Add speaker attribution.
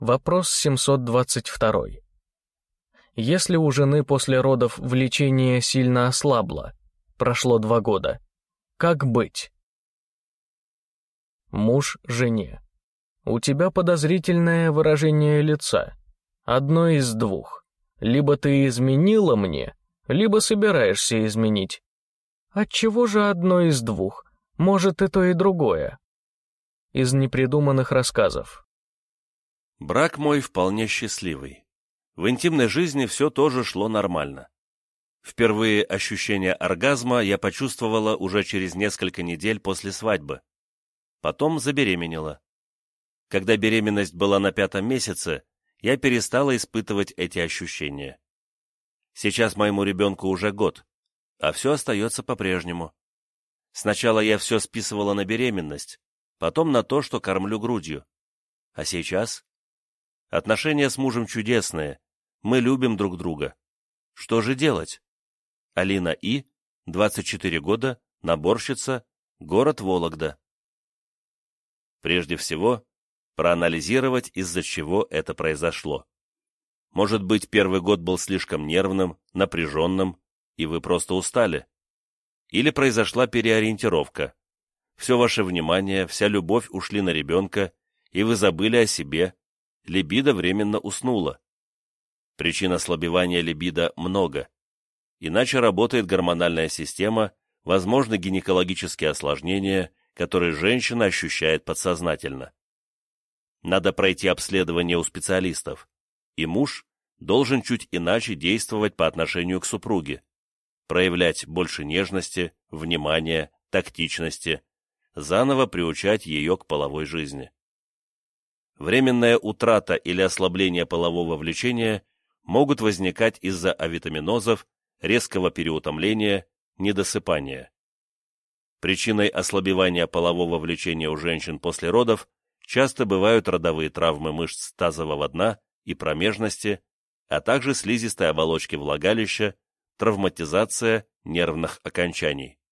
Speaker 1: Вопрос 722. Если у жены после родов влечение сильно ослабло, прошло два года, как быть? Муж жене. У тебя подозрительное выражение лица. Одно из двух. Либо ты изменила мне, либо собираешься изменить. Отчего же одно из двух? Может, и то, и другое. Из непридуманных рассказов.
Speaker 2: Брак мой вполне счастливый. В интимной жизни все тоже шло нормально. Впервые ощущение оргазма я почувствовала уже через несколько недель после свадьбы. Потом забеременела. Когда беременность была на пятом месяце, я перестала испытывать эти ощущения. Сейчас моему ребенку уже год, а все остается по-прежнему. Сначала я все списывала на беременность, потом на то, что кормлю грудью. А сейчас? Отношения с мужем чудесные, мы любим друг друга. Что же делать? Алина И, 24 года, наборщица, город Вологда. Прежде всего, проанализировать, из-за чего это произошло. Может быть, первый год был слишком нервным, напряженным, и вы просто устали. Или произошла переориентировка. Все ваше внимание, вся любовь ушли на ребенка, и вы забыли о себе, либидо временно уснула. Причин ослабевания либидо много. Иначе работает гормональная система, возможны гинекологические осложнения, которые женщина ощущает подсознательно. Надо пройти обследование у специалистов, и муж должен чуть иначе действовать по отношению к супруге, проявлять больше нежности, внимания, тактичности, заново приучать ее к половой жизни. Временная утрата или ослабление полового влечения могут возникать из-за авитаминозов, резкого переутомления, недосыпания. Причиной ослабевания полового влечения у женщин после родов часто бывают родовые травмы мышц тазового дна и промежности, а также слизистой оболочки влагалища, травматизация нервных окончаний.